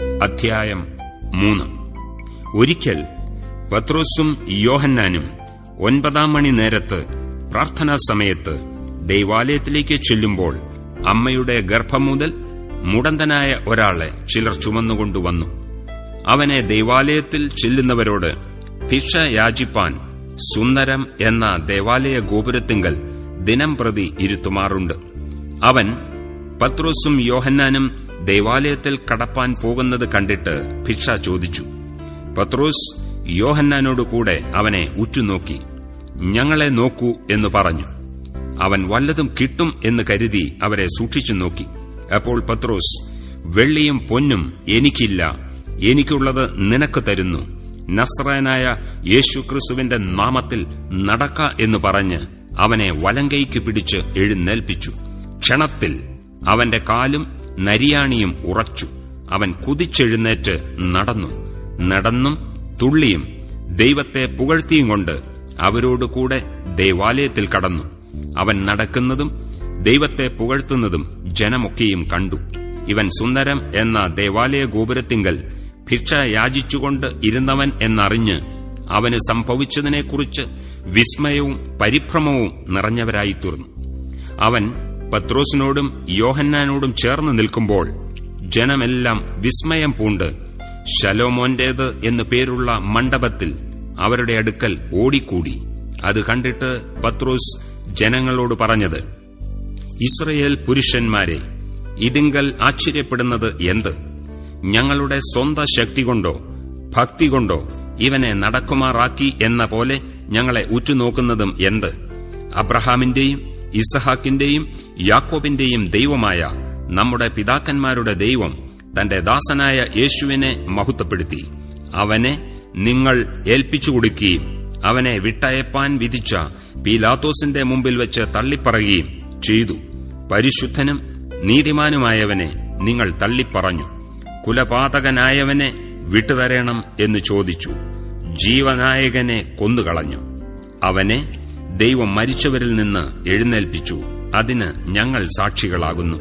അധ്യായം മൂന്ന്. ഒരിക്കൽ പത്രോസും യോഹന്നാനും ഒൻപതാം മണി നേരത്ത് പ്രാർത്ഥനാ സമയത്ത് ദൈവാലയത്തിലേക്ക് ചെല്ലുമ്പോൾ അമ്മയുടെ ഗർഭം മുതൽ മുടന്തനായ ഒരാളെ ചിലർ ചുമന്നുകൊണ്ടുവന്നു. അവനെ ദൈവാലയത്തിൽ ചെല്ലുന്നവരോട് ഭിക്ഷ യാചിപ്പാൻ സുന്ദരം എന്ന ദേവാലയ ഗോപുരത്തിങ്കൽ ദിനം പ്രതി ഇരുത്തുമാറുണ്ട്. അവൻ പത്രോസും യോഹന്നാനും ദൈവാലയത്തിൽ കടപ്പാൻ പോകുന്നത് കണ്ടിട്ട് ഭിക്ഷ ചോദിച്ചു. പത്രോസ് യോഹന്നാനോട് കൂടെ അവനെ ഉറ്റുനോക്കി ഞങ്ങളെ നോക്കൂ എന്ന് പറഞ്ഞു. അവൻ വല്ലതും കിട്ടും എന്ന് കരുതി അവരെ സൂക്ഷിച്ചു നോക്കി. അപ്പോൾ പത്രോസ് വെള്ളിയും പൊന്നും എനിക്കില്ല. എനിക്കുള്ളത് നിനക്ക് തരുന്നു. നസ്രായനായ യേശുക്രിസ്തുവിന്റെ നാമത്തിൽ നടക്ക എന്ന് പറഞ്ഞ് അവനെ വലങ്കൈക്ക് പിടിച്ച് എഴുന്നേൽപ്പിച്ചു. ക്ഷണത്തിൽ അവന്റെ കാലും നരിയാണിയും ഉറച്ചു. അവൻ കുതിച്ചെഴുന്നേറ്റ് നടന്നു. നടന്നും തുള്ളിയും ദൈവത്തെ പുകഴ്ത്തിയും കൊണ്ട് അവരോടുകൂടെ ദൈവാലയത്തിൽ കടന്നു. അവൻ നടക്കുന്നതും ദൈവത്തെ പുകഴ്ത്തുന്നതും ജനമൊക്കെയും കണ്ടു. ഇവൻ സുന്ദരം എന്ന ദേവാലയ ഗോപുരത്തിങ്കൽ ഭിക്ഷ യാചിച്ചുകൊണ്ട് ഇരുന്നവൻ എന്നറിഞ്ഞ് അവന് സംഭവിച്ചതിനെക്കുറിച്ച് വിസ്മയവും പരിഭ്രമവും നിറഞ്ഞവരായി നിറഞ്ഞവരായിത്തീർന്നു. അവൻ പത്രോസിനോടും യോഹന്നാനോടും ചേർന്ന് നിൽക്കുമ്പോൾ ജനമെല്ലാം വിസ്മയം പൂണ്ട്. ശലോമോന്റേത് എന്നു പേരുള്ള മണ്ഡപത്തിൽ അവരുടെ അടുക്കൽ ഓടിക്കൂടി. അത് കണ്ടിട്ട് പത്രോസ് ജനങ്ങളോട് പറഞ്ഞത് ഇസ്രയേൽ പുരുഷന്മാരെ ഇതിങ്കൽ ആശ്ചര്യപ്പെടുന്നത് എന്ത്? ഞങ്ങളുടെ സ്വന്ത ശക്തി കൊണ്ടോ ഭക്തി കൊണ്ടോ ഇവനെ നടക്കുമാറാക്കി എന്ന പോലെ ഞങ്ങളെ ഉറ്റുനോക്കുന്നതും എന്ത്? അബ്രഹാമിന്റെയും ഇസഹാക്കിന്റെയും യാക്കോബിന്റെയും ദൈവമായ നമ്മുടെ പിതാക്കന്മാരുടെ ദൈവം തന്റെ ദാസനായ യേശുവിനെ മഹത്വപ്പെടുത്തി. അവനെ നിങ്ങൾ ഏൽപ്പിച്ചു കൊടുക്കുകയും അവനെ വിട്ടയപ്പാൻ വിധിച്ച പീലാത്തോസിന്റെ മുമ്പിൽ വെച്ച് തള്ളിപ്പറയുകയും ചെയ്തു. പരിശുദ്ധനും നീതിമാനുമായവനെ നിങ്ങൾ തള്ളിപ്പറഞ്ഞു. കുലപാതകനായവനെ വിട്ടുതരണം എന്ന് ചോദിച്ചു. ജീവനായകനെ കൊന്നുകളഞ്ഞു. അവനെ ദൈവം മരിച്ചവരിൽ നിന്ന് എഴുന്നേൽപ്പിച്ചു. അതിന് ഞങ്ങൾ സാക്ഷികളാകുന്നു.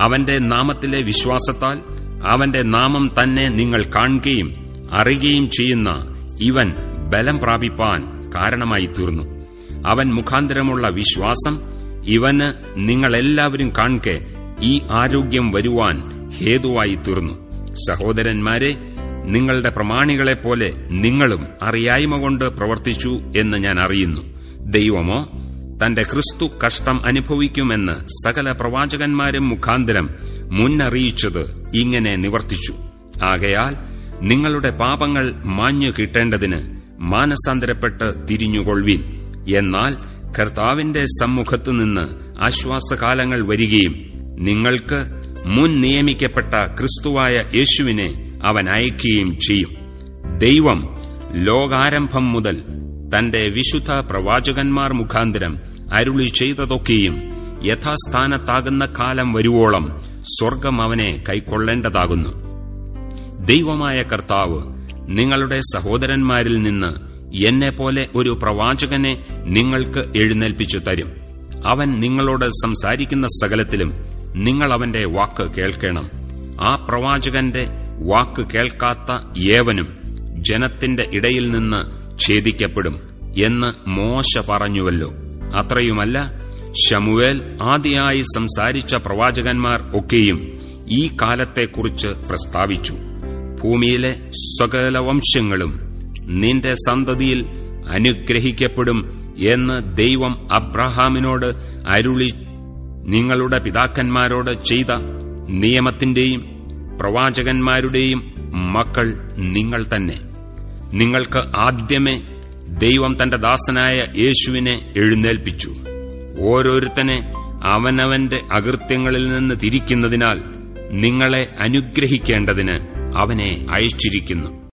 അവന്റെ നാമത്തിലെ വിശ്വാസത്താൽ അവന്റെ നാമം തന്നെ നിങ്ങൾ കാണുകയും അറിയുകയും ചെയ്യുന്ന ഇവൻ ബലം പ്രാപിപ്പാൻ കാരണമായി തീർന്നു. അവൻ മുഖാന്തരമുള്ള വിശ്വാസം ഇവന് നിങ്ങളെല്ലാവരും കാണുക ഈ ആരോഗ്യം വരുവാൻ ഹേതുവായി തീർന്നു. സഹോദരന്മാരെ നിങ്ങളുടെ പ്രമാണികളെപ്പോലെ നിങ്ങളും അറിയായ്മ കൊണ്ട് പ്രവർത്തിച്ചു എന്ന് ഞാൻ അറിയുന്നു. ദൈവമോ തന്റെ ക്രിസ്തു കഷ്ടം അനുഭവിക്കുമെന്ന് സകല പ്രവാചകന്മാരും മുഖാന്തരം മുന്നറിയിച്ചത് ഇങ്ങനെ നിവർത്തിച്ചു. ആകയാൽ നിങ്ങളുടെ പാപങ്ങൾ മാഞ്ഞു കിട്ടേണ്ടതിന് മാനസാന്തരപ്പെട്ട് തിരിഞ്ഞുകൊള്ളുവിൻ. എന്നാൽ കർത്താവിന്റെ സമ്മുഖത്തുനിന്ന് ആശ്വാസകാലങ്ങൾ വരികയും നിങ്ങൾക്ക് മുൻ നിയമിക്കപ്പെട്ട ക്രിസ്തുവായ യേശുവിനെ അവൻ അയക്കുകയും ചെയ്യും. ദൈവം ലോകാരംഭം മുതൽ തന്റെ വിശുദ്ധ പ്രവാചകന്മാർ മുഖാന്തരം അരുളി ചെയ്തതൊക്കെയും യഥാസ്ഥാനത്താകുന്ന കാലം വരുവോളം സ്വർഗം അവനെ കൈക്കൊള്ളേണ്ടതാകുന്നു. ദൈവമായ കർത്താവ് നിങ്ങളുടെ സഹോദരന്മാരിൽ നിന്ന് എന്നെപ്പോലെ ഒരു പ്രവാചകനെ നിങ്ങൾക്ക് എഴുന്നേൽപ്പിച്ചു തരും. അവൻ നിങ്ങളോട് സംസാരിക്കുന്ന സകലത്തിലും നിങ്ങൾ അവന്റെ വാക്ക് കേൾക്കണം. ആ പ്രവാചകന്റെ വാക്ക് കേൾക്കാത്ത ഏവനും ജനത്തിന്റെ ഇടയിൽ നിന്ന് ഛേദിക്കപ്പെടും എന്ന് മോശ പറഞ്ഞുവല്ലോ. അത്രയുമല്ല ഷമുവേൽ ആദ്യമായി സംസാരിച്ച പ്രവാചകന്മാർ ഒക്കെയും ഈ കാലത്തെക്കുറിച്ച് പ്രസ്താവിച്ചു. ഭൂമിയിലെ സകല വംശങ്ങളും നിന്റെ സന്തതിയിൽ അനുഗ്രഹിക്കപ്പെടും എന്ന് ദൈവം അബ്രഹാമിനോട് അരുളി നിങ്ങളുടെ പിതാക്കന്മാരോട് ചെയ്ത നിയമത്തിന്റെയും പ്രവാചകന്മാരുടെയും മക്കൾ നിങ്ങൾ തന്നെ. നിങ്ങൾക്ക് ആദ്യമേ ദൈവം തന്റെ ദാസനായ യേശുവിനെ എഴുന്നേൽപ്പിച്ചു. ഓരോരുത്തനെ അവനവന്റെ അകൃത്യങ്ങളിൽ നിന്ന് തിരിക്കുന്നതിനാൽ നിങ്ങളെ അനുഗ്രഹിക്കേണ്ടതിന് അവനെ അയച്ചിരിക്കുന്നു.